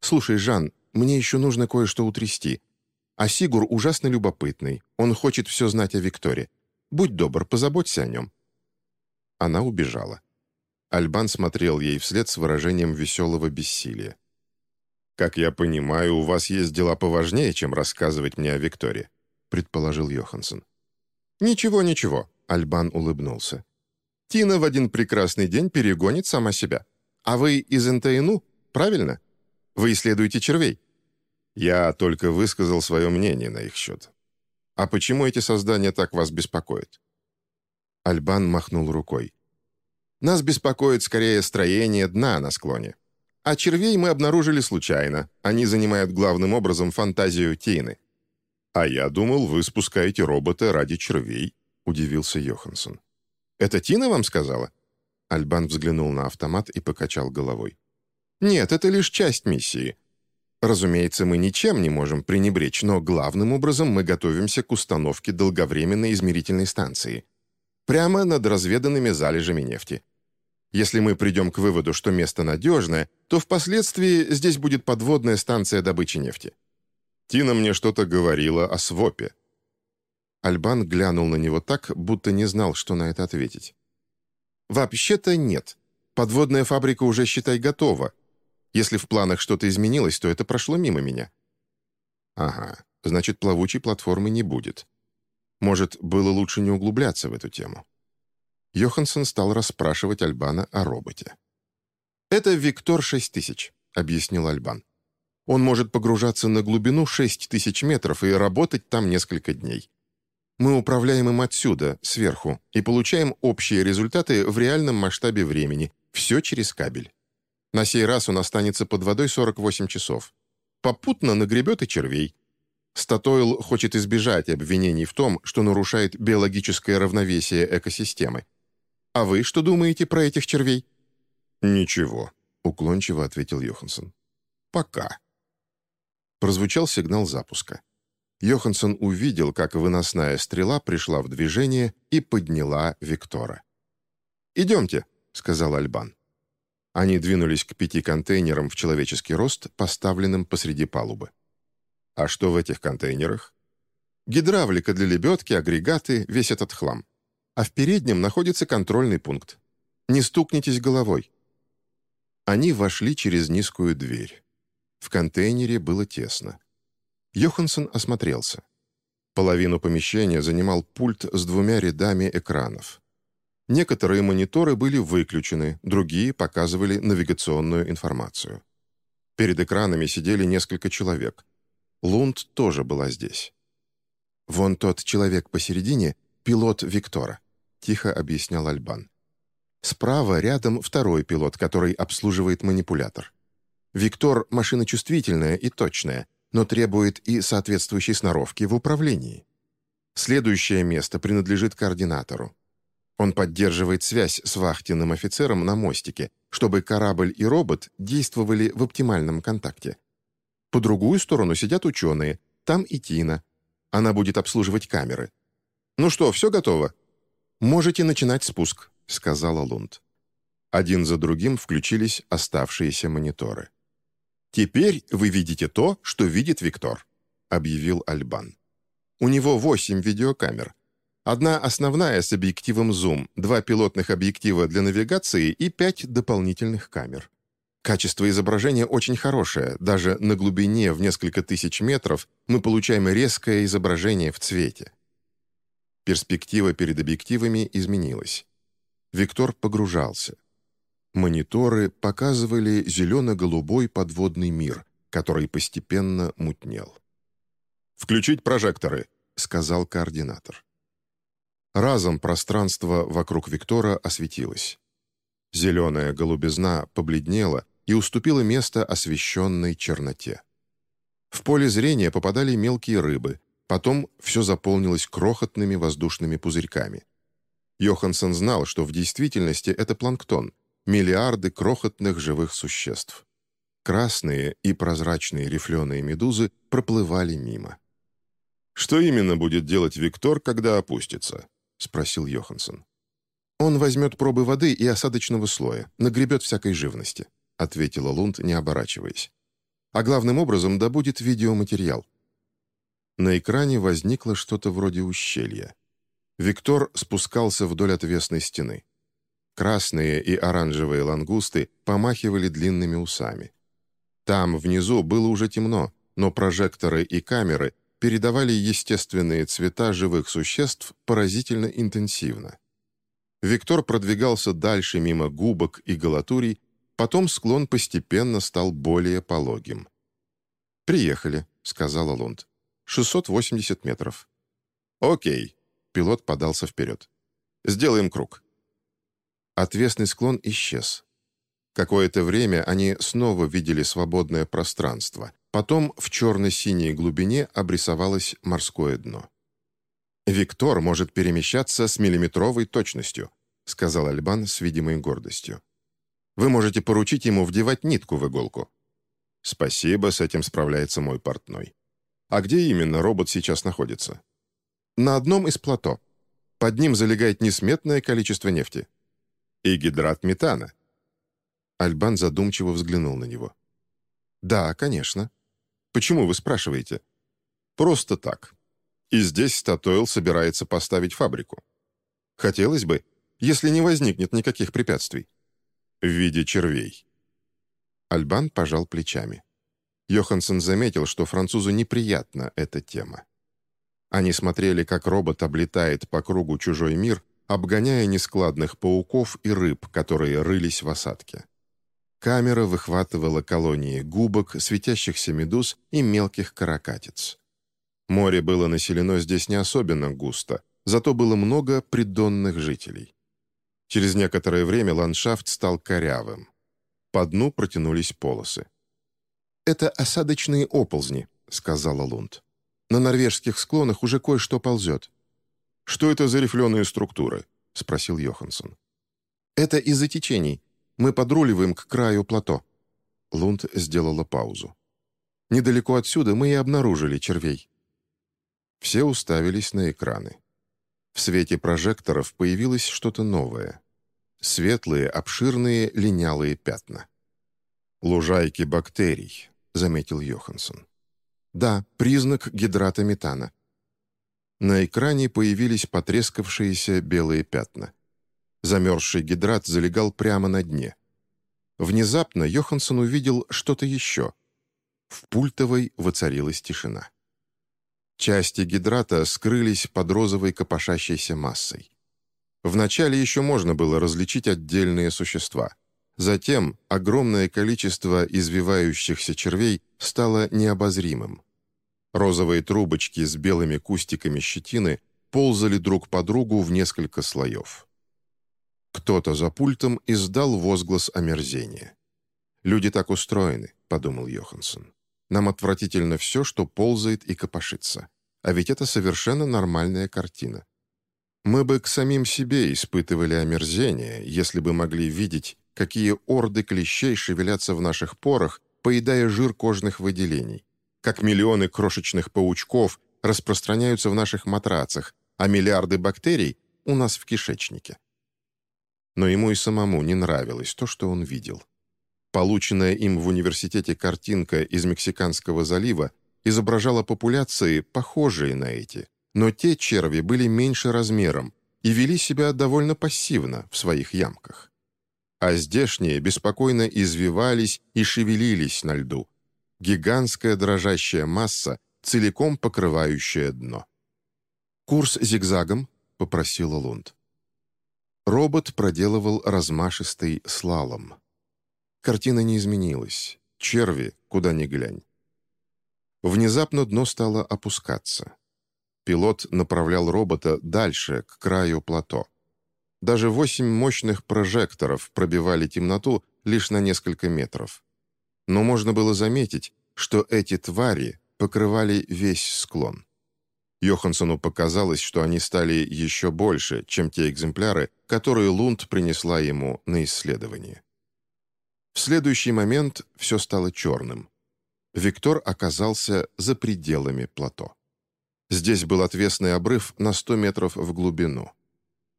«Слушай, Жан, мне еще нужно кое-что утрясти. А Сигур ужасно любопытный. Он хочет все знать о Викторе. Будь добр, позаботься о нем. Она убежала. Альбан смотрел ей вслед с выражением веселого бессилия. «Как я понимаю, у вас есть дела поважнее, чем рассказывать мне о Викторе», предположил Йоханссон. «Ничего, ничего», — Альбан улыбнулся. «Тина в один прекрасный день перегонит сама себя. А вы из НТНУ, правильно? Вы исследуете червей?» «Я только высказал свое мнение на их счет. А почему эти создания так вас беспокоят?» Альбан махнул рукой. «Нас беспокоит скорее строение дна на склоне. А червей мы обнаружили случайно. Они занимают главным образом фантазию Тины». «А я думал, вы спускаете робота ради червей», — удивился Йоханссон. «Это Тина вам сказала?» Альбан взглянул на автомат и покачал головой. «Нет, это лишь часть миссии. Разумеется, мы ничем не можем пренебречь, но главным образом мы готовимся к установке долговременной измерительной станции прямо над разведанными залежами нефти. Если мы придем к выводу, что место надежное, то впоследствии здесь будет подводная станция добычи нефти. Тина мне что-то говорила о свопе». Альбан глянул на него так, будто не знал, что на это ответить. «Вообще-то нет. Подводная фабрика уже, считай, готова. Если в планах что-то изменилось, то это прошло мимо меня». «Ага, значит, плавучей платформы не будет. Может, было лучше не углубляться в эту тему». Йоханссон стал расспрашивать Альбана о роботе. «Это Виктор-6000», — объяснил Альбан. «Он может погружаться на глубину 6000 метров и работать там несколько дней. Мы управляем им отсюда, сверху, и получаем общие результаты в реальном масштабе времени, все через кабель. На сей раз он останется под водой 48 часов. Попутно нагребет и червей. Статойл хочет избежать обвинений в том, что нарушает биологическое равновесие экосистемы. А вы что думаете про этих червей?» «Ничего», — уклончиво ответил Йоханссон. «Пока». Прозвучал сигнал запуска. Йоханссон увидел, как выносная стрела пришла в движение и подняла Виктора. «Идемте», — сказал Альбан. Они двинулись к пяти контейнерам в человеческий рост, поставленным посреди палубы. «А что в этих контейнерах?» «Гидравлика для лебедки, агрегаты, весь этот хлам. А в переднем находится контрольный пункт. Не стукнитесь головой». Они вошли через низкую дверь. В контейнере было тесно. Йоханссон осмотрелся. Половину помещения занимал пульт с двумя рядами экранов. Некоторые мониторы были выключены, другие показывали навигационную информацию. Перед экранами сидели несколько человек. Лунд тоже была здесь. «Вон тот человек посередине — пилот Виктора», — тихо объяснял Альбан. Справа рядом второй пилот, который обслуживает манипулятор. Виктор — машина чувствительная и точная, но требует и соответствующей сноровки в управлении. Следующее место принадлежит координатору. Он поддерживает связь с вахтенным офицером на мостике, чтобы корабль и робот действовали в оптимальном контакте. По другую сторону сидят ученые, там и Тина. Она будет обслуживать камеры. «Ну что, все готово?» «Можете начинать спуск», — сказала Лунд. Один за другим включились оставшиеся мониторы. «Теперь вы видите то, что видит Виктор», — объявил Альбан. «У него восемь видеокамер, Одна основная с объективом зум, два пилотных объектива для навигации и пять дополнительных камер. Качество изображения очень хорошее, даже на глубине в несколько тысяч метров мы получаем резкое изображение в цвете. Перспектива перед объективами изменилась. Виктор погружался. Мониторы показывали зелено-голубой подводный мир, который постепенно мутнел. «Включить прожекторы», — сказал координатор. Разом пространство вокруг Виктора осветилось. Зеленая голубизна побледнела и уступила место освещенной черноте. В поле зрения попадали мелкие рыбы, потом все заполнилось крохотными воздушными пузырьками. Йоханссон знал, что в действительности это планктон, миллиарды крохотных живых существ. Красные и прозрачные рифленые медузы проплывали мимо. «Что именно будет делать Виктор, когда опустится?» — спросил Йоханссон. «Он возьмет пробы воды и осадочного слоя, нагребет всякой живности», — ответила Лунд, не оборачиваясь. «А главным образом добудет видеоматериал». На экране возникло что-то вроде ущелья. Виктор спускался вдоль отвесной стены. Красные и оранжевые лангусты помахивали длинными усами. Там, внизу, было уже темно, но прожекторы и камеры передавали естественные цвета живых существ поразительно интенсивно. Виктор продвигался дальше мимо губок и галатурий, потом склон постепенно стал более пологим. «Приехали», — сказала Лунд. «680 метров». «Окей», — пилот подался вперед. «Сделаем круг». Отвесный склон исчез. Какое-то время они снова видели свободное пространство, Потом в черно-синей глубине обрисовалось морское дно. «Виктор может перемещаться с миллиметровой точностью», сказал Альбан с видимой гордостью. «Вы можете поручить ему вдевать нитку в иголку». «Спасибо, с этим справляется мой портной». «А где именно робот сейчас находится?» «На одном из плато. Под ним залегает несметное количество нефти». «И гидрат метана». Альбан задумчиво взглянул на него. «Да, конечно. Почему вы спрашиваете? Просто так. И здесь Статойл собирается поставить фабрику. Хотелось бы, если не возникнет никаких препятствий. В виде червей. Альбан пожал плечами. Йоханссон заметил, что французу неприятна эта тема. Они смотрели, как робот облетает по кругу чужой мир, обгоняя нескладных пауков и рыб, которые рылись в осадке. Камера выхватывала колонии губок, светящихся медуз и мелких каракатиц. Море было населено здесь не особенно густо, зато было много придонных жителей. Через некоторое время ландшафт стал корявым. По дну протянулись полосы. «Это осадочные оползни», — сказала Лунд. «На норвежских склонах уже кое-что ползет». «Что это за рифленые структуры?» — спросил Йоханссон. «Это из-за течений. Мы подруливаем к краю плато». Лунд сделала паузу. «Недалеко отсюда мы и обнаружили червей». Все уставились на экраны. В свете прожекторов появилось что-то новое. Светлые, обширные, линялые пятна. «Лужайки бактерий», — заметил Йоханссон. «Да, признак гидрата метана». На экране появились потрескавшиеся белые пятна. Замерзший гидрат залегал прямо на дне. Внезапно Йоханссон увидел что-то еще. В пультовой воцарилась тишина. Части гидрата скрылись под розовой копошащейся массой. Вначале еще можно было различить отдельные существа. Затем огромное количество извивающихся червей стало необозримым. Розовые трубочки с белыми кустиками щетины ползали друг по другу в несколько слоев. Кто-то за пультом издал возглас омерзения. «Люди так устроены», — подумал Йоханссон. Нам отвратительно все, что ползает и копошится. А ведь это совершенно нормальная картина. Мы бы к самим себе испытывали омерзение, если бы могли видеть, какие орды клещей шевелятся в наших порах, поедая жир кожных выделений, как миллионы крошечных паучков распространяются в наших матрацах, а миллиарды бактерий у нас в кишечнике. Но ему и самому не нравилось то, что он видел. Полученная им в университете картинка из Мексиканского залива изображала популяции, похожие на эти, но те черви были меньше размером и вели себя довольно пассивно в своих ямках. А здешние беспокойно извивались и шевелились на льду. Гигантская дрожащая масса, целиком покрывающая дно. «Курс зигзагом?» — попросила Лунд. Робот проделывал размашистый слалом. Картина не изменилась. Черви, куда ни глянь. Внезапно дно стало опускаться. Пилот направлял робота дальше, к краю плато. Даже восемь мощных прожекторов пробивали темноту лишь на несколько метров. Но можно было заметить, что эти твари покрывали весь склон. Йоханссону показалось, что они стали еще больше, чем те экземпляры, которые Лунд принесла ему на исследование. В следующий момент все стало черным. Виктор оказался за пределами плато. Здесь был отвесный обрыв на 100 метров в глубину.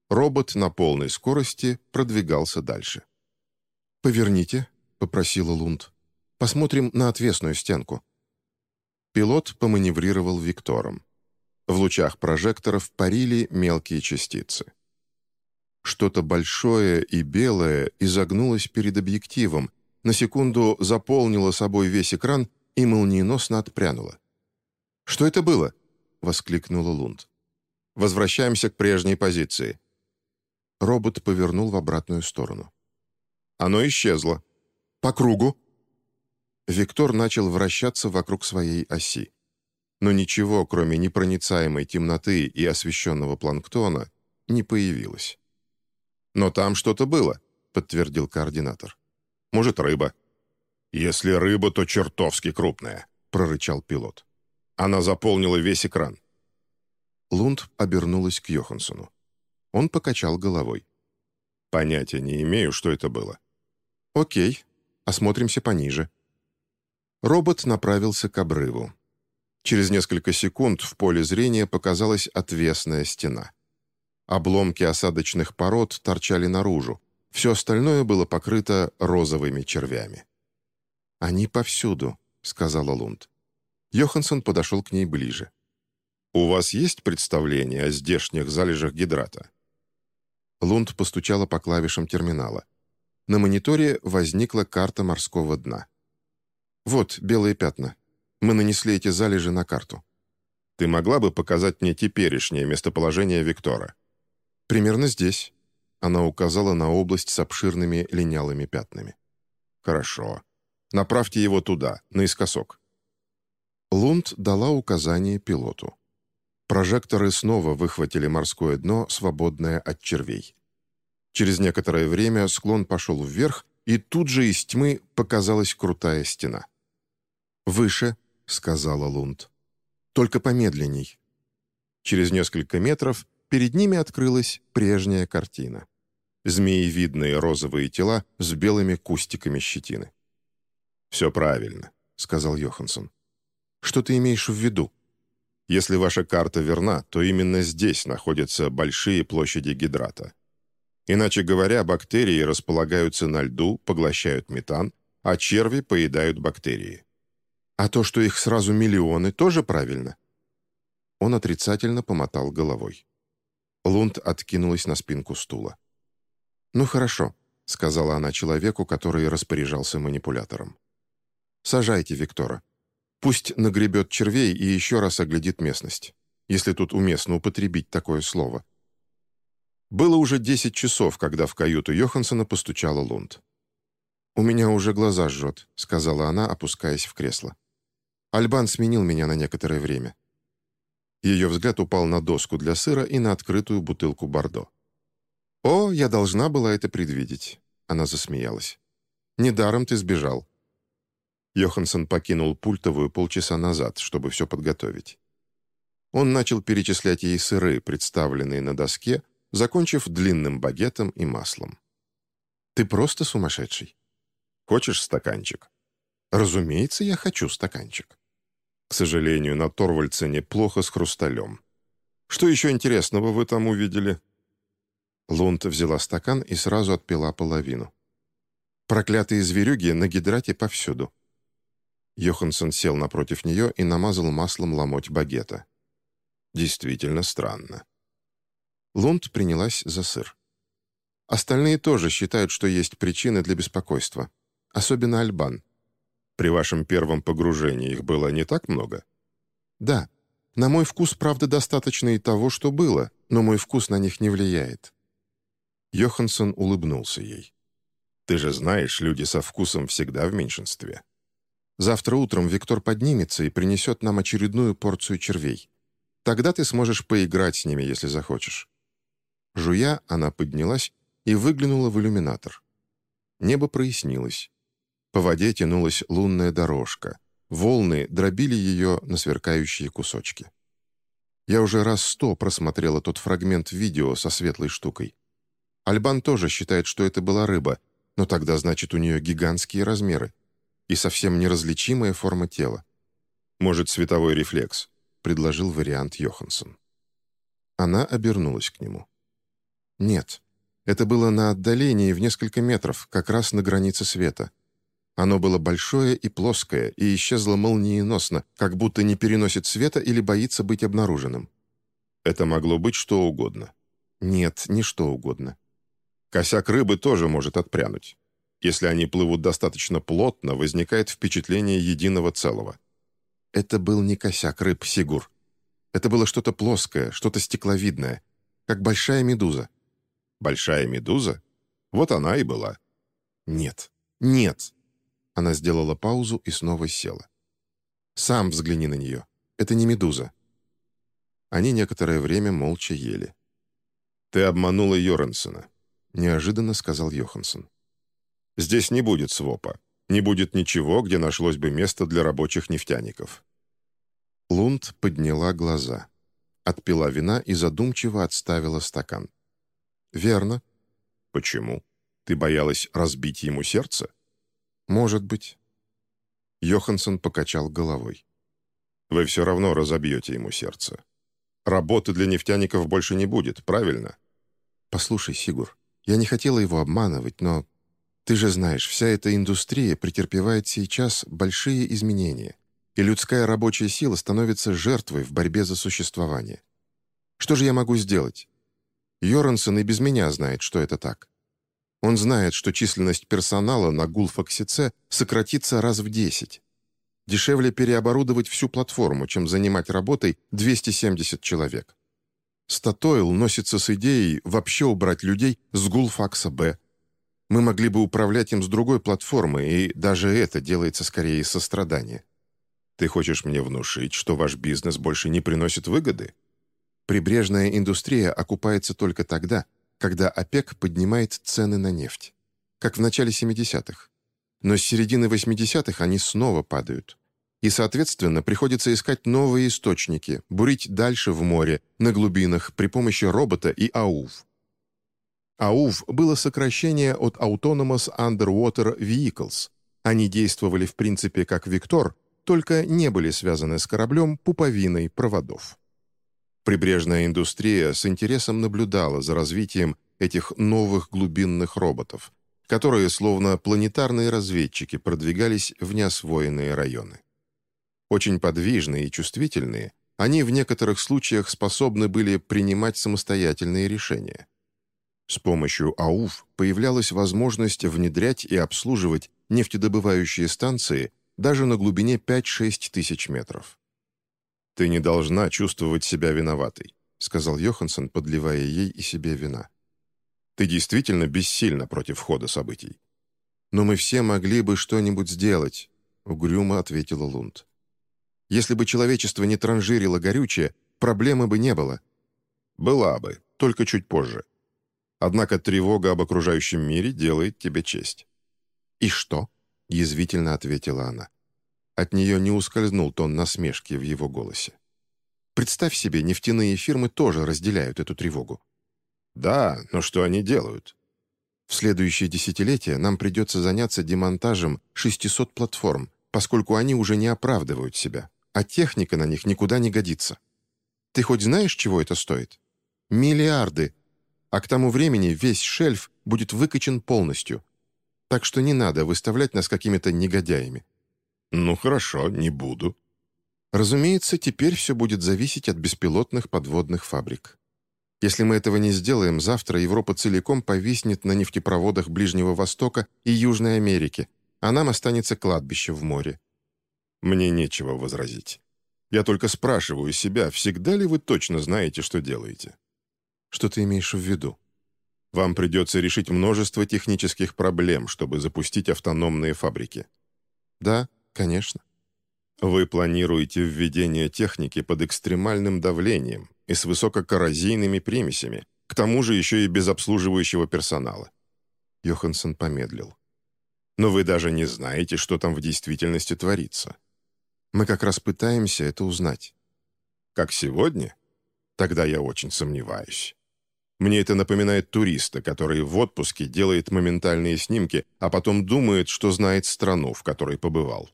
Робот на полной скорости продвигался дальше. «Поверните», — попросила Лунд. «Посмотрим на отвесную стенку». Пилот поманеврировал Виктором. В лучах прожекторов парили мелкие частицы. Что-то большое и белое изогнулось перед объективом, на секунду заполнило собой весь экран и молниеносно отпрянула. «Что это было?» — воскликнула Лунд. «Возвращаемся к прежней позиции». Робот повернул в обратную сторону. «Оно исчезло. По кругу». Виктор начал вращаться вокруг своей оси. Но ничего, кроме непроницаемой темноты и освещенного планктона, не появилось. «Но там что-то было», — подтвердил координатор. «Может, рыба». «Если рыба, то чертовски крупная», — прорычал пилот. Она заполнила весь экран. Лунд обернулась к Йоханссону. Он покачал головой. «Понятия не имею, что это было». «Окей, осмотримся пониже». Робот направился к обрыву. Через несколько секунд в поле зрения показалась отвесная стена. Обломки осадочных пород торчали наружу. Все остальное было покрыто розовыми червями. «Они повсюду», — сказала Лунд. Йоханссон подошел к ней ближе. «У вас есть представление о здешних залежах гидрата?» Лунд постучала по клавишам терминала. На мониторе возникла карта морского дна. «Вот, белые пятна. Мы нанесли эти залежи на карту». «Ты могла бы показать мне теперешнее местоположение Виктора?» «Примерно здесь». Она указала на область с обширными линялыми пятнами. «Хорошо. Направьте его туда, наискосок». Лунд дала указание пилоту. Прожекторы снова выхватили морское дно, свободное от червей. Через некоторое время склон пошел вверх, и тут же из тьмы показалась крутая стена. «Выше», — сказала Лунд. «Только помедленней». Через несколько метров перед ними открылась прежняя картина. Змеевидные розовые тела с белыми кустиками щетины. «Все правильно», — сказал Йоханссон. «Что ты имеешь в виду?» «Если ваша карта верна, то именно здесь находятся большие площади гидрата. Иначе говоря, бактерии располагаются на льду, поглощают метан, а черви поедают бактерии. А то, что их сразу миллионы, тоже правильно?» Он отрицательно помотал головой. Лунд откинулась на спинку стула. «Ну хорошо», — сказала она человеку, который распоряжался манипулятором. «Сажайте Виктора. Пусть нагребет червей и еще раз оглядит местность, если тут уместно употребить такое слово». Было уже десять часов, когда в каюту Йоханссона постучала Лунд. «У меня уже глаза жжет», — сказала она, опускаясь в кресло. «Альбан сменил меня на некоторое время». Ее взгляд упал на доску для сыра и на открытую бутылку Бордо. «О, я должна была это предвидеть», — она засмеялась. «Недаром ты сбежал». Йоханссон покинул пультовую полчаса назад, чтобы все подготовить. Он начал перечислять ей сыры, представленные на доске, закончив длинным багетом и маслом. «Ты просто сумасшедший. Хочешь стаканчик?» «Разумеется, я хочу стаканчик». К сожалению, на Торвальдсене плохо с хрусталем. Что еще интересного вы там увидели?» Лунд взяла стакан и сразу отпила половину. «Проклятые зверюги на гидрате повсюду». Йоханссон сел напротив нее и намазал маслом ломоть багета. «Действительно странно». Лунд принялась за сыр. Остальные тоже считают, что есть причины для беспокойства. Особенно Альбан. При вашем первом погружении их было не так много? Да. На мой вкус, правда, достаточно и того, что было, но мой вкус на них не влияет. Йоханссон улыбнулся ей. «Ты же знаешь, люди со вкусом всегда в меньшинстве». «Завтра утром Виктор поднимется и принесет нам очередную порцию червей. Тогда ты сможешь поиграть с ними, если захочешь». Жуя, она поднялась и выглянула в иллюминатор. Небо прояснилось. По воде тянулась лунная дорожка. Волны дробили ее на сверкающие кусочки. Я уже раз сто просмотрела тот фрагмент видео со светлой штукой. Альбан тоже считает, что это была рыба, но тогда, значит, у нее гигантские размеры и совсем неразличимая форма тела. «Может, световой рефлекс», — предложил вариант Йоханссон. Она обернулась к нему. «Нет, это было на отдалении в несколько метров, как раз на границе света. Оно было большое и плоское, и исчезло молниеносно, как будто не переносит света или боится быть обнаруженным. Это могло быть что угодно. Нет, не что угодно. Косяк рыбы тоже может отпрянуть. Если они плывут достаточно плотно, возникает впечатление единого целого. Это был не косяк рыб, Сигур. Это было что-то плоское, что-то стекловидное, как большая медуза. Большая медуза? Вот она и была. Нет, нет. Она сделала паузу и снова села. Сам взгляни на нее. Это не медуза. Они некоторое время молча ели. «Ты обманула Йоренсена», — неожиданно сказал Йоханссон. «Здесь не будет свопа. Не будет ничего, где нашлось бы место для рабочих нефтяников». Лунд подняла глаза. Отпила вина и задумчиво отставила стакан. «Верно». «Почему? Ты боялась разбить ему сердце?» «Может быть». Йоханссон покачал головой. «Вы все равно разобьете ему сердце. Работы для нефтяников больше не будет, правильно?» «Послушай, Сигур, я не хотела его обманывать, но ты же знаешь, вся эта индустрия претерпевает сейчас большие изменения. и людская рабочая сила становится жертвой в борьбе за существование. Что же я могу сделать? Йорансон и без меня знает, что это так. Он знает, что численность персонала на Гулфоксице сократится раз в 10. Дешевле переоборудовать всю платформу, чем занимать работой 270 человек. Статойл носится с идеей вообще убрать людей с Гулфакса Б. Мы могли бы управлять им с другой платформы, и даже это делается скорее из сострадания. Ты хочешь мне внушить, что ваш бизнес больше не приносит выгоды? Прибрежная индустрия окупается только тогда, когда ОПЕК поднимает цены на нефть. Как в начале 70-х. Но с середины 80-х они снова падают. И, соответственно, приходится искать новые источники, бурить дальше в море, на глубинах, при помощи робота и АУВ. АУВ было сокращение от Autonomous Underwater Vehicles. Они действовали в принципе как Виктор, только не были связаны с кораблем пуповиной проводов. Прибрежная индустрия с интересом наблюдала за развитием этих новых глубинных роботов, которые, словно планетарные разведчики, продвигались в неосвоенные районы. Очень подвижные и чувствительные, они в некоторых случаях способны были принимать самостоятельные решения. С помощью АУФ появлялась возможность внедрять и обслуживать нефтедобывающие станции даже на глубине 5-6 тысяч метров. «Ты не должна чувствовать себя виноватой», — сказал Йоханссон, подливая ей и себе вина. «Ты действительно бессильна против хода событий». «Но мы все могли бы что-нибудь сделать», — угрюмо ответила Лунд. Если бы человечество не транжирило горючее, проблемы бы не было. Была бы, только чуть позже. Однако тревога об окружающем мире делает тебе честь. «И что?» — язвительно ответила она. От нее не ускользнул тон насмешки в его голосе. «Представь себе, нефтяные фирмы тоже разделяют эту тревогу». «Да, но что они делают?» «В следующее десятилетие нам придется заняться демонтажем 600 платформ, поскольку они уже не оправдывают себя а техника на них никуда не годится. Ты хоть знаешь, чего это стоит? Миллиарды. А к тому времени весь шельф будет выкачан полностью. Так что не надо выставлять нас какими-то негодяями. Ну хорошо, не буду. Разумеется, теперь все будет зависеть от беспилотных подводных фабрик. Если мы этого не сделаем, завтра Европа целиком повиснет на нефтепроводах Ближнего Востока и Южной Америки, а нам останется кладбище в море. Мне нечего возразить. Я только спрашиваю себя, всегда ли вы точно знаете, что делаете? Что ты имеешь в виду? Вам придется решить множество технических проблем, чтобы запустить автономные фабрики. Да, конечно. Вы планируете введение техники под экстремальным давлением и с высококоррозийными примесями, к тому же еще и без обслуживающего персонала. Йоханссон помедлил. Но вы даже не знаете, что там в действительности творится. Мы как раз пытаемся это узнать. Как сегодня? Тогда я очень сомневаюсь. Мне это напоминает туриста, который в отпуске делает моментальные снимки, а потом думает, что знает страну, в которой побывал.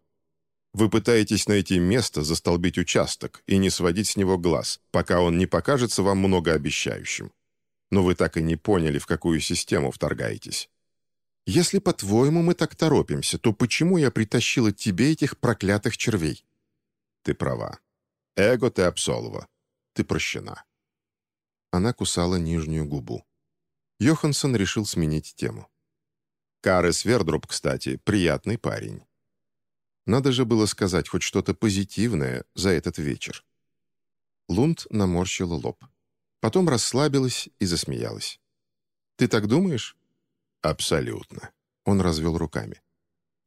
Вы пытаетесь найти место, застолбить участок и не сводить с него глаз, пока он не покажется вам многообещающим. Но вы так и не поняли, в какую систему вторгаетесь. Если, по-твоему, мы так торопимся, то почему я притащила тебе этих проклятых червей? Ты права. Эго ты абсолва. Ты прощена. Она кусала нижнюю губу. Йоханссон решил сменить тему. Карес Вердруб, кстати, приятный парень. Надо же было сказать хоть что-то позитивное за этот вечер. Лунд наморщила лоб. Потом расслабилась и засмеялась. «Ты так думаешь?» «Абсолютно», — он развел руками.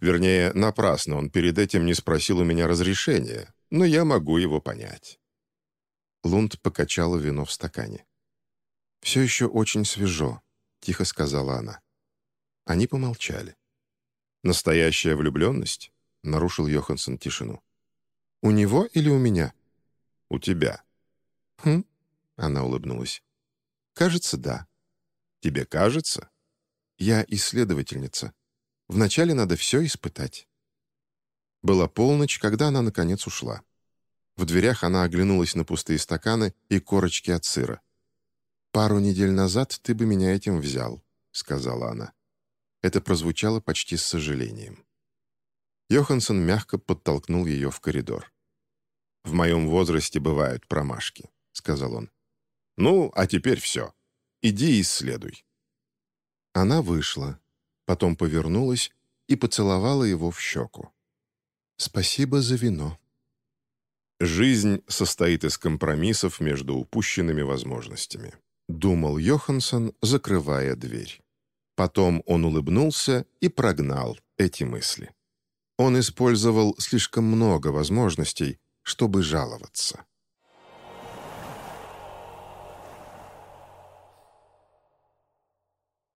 Вернее, напрасно он перед этим не спросил у меня разрешения, но я могу его понять. Лунд покачала вино в стакане. «Все еще очень свежо», — тихо сказала она. Они помолчали. «Настоящая влюбленность?» — нарушил Йоханссон тишину. «У него или у меня?» «У тебя». «Хм?» — она улыбнулась. «Кажется, да». «Тебе кажется?» Я исследовательница. Вначале надо все испытать». Была полночь, когда она, наконец, ушла. В дверях она оглянулась на пустые стаканы и корочки от сыра. «Пару недель назад ты бы меня этим взял», — сказала она. Это прозвучало почти с сожалением. Йоханссон мягко подтолкнул ее в коридор. «В моем возрасте бывают промашки», — сказал он. «Ну, а теперь все. Иди исследуй». Она вышла, потом повернулась и поцеловала его в щеку. «Спасибо за вино». «Жизнь состоит из компромиссов между упущенными возможностями», — думал Йоханссон, закрывая дверь. Потом он улыбнулся и прогнал эти мысли. Он использовал слишком много возможностей, чтобы жаловаться.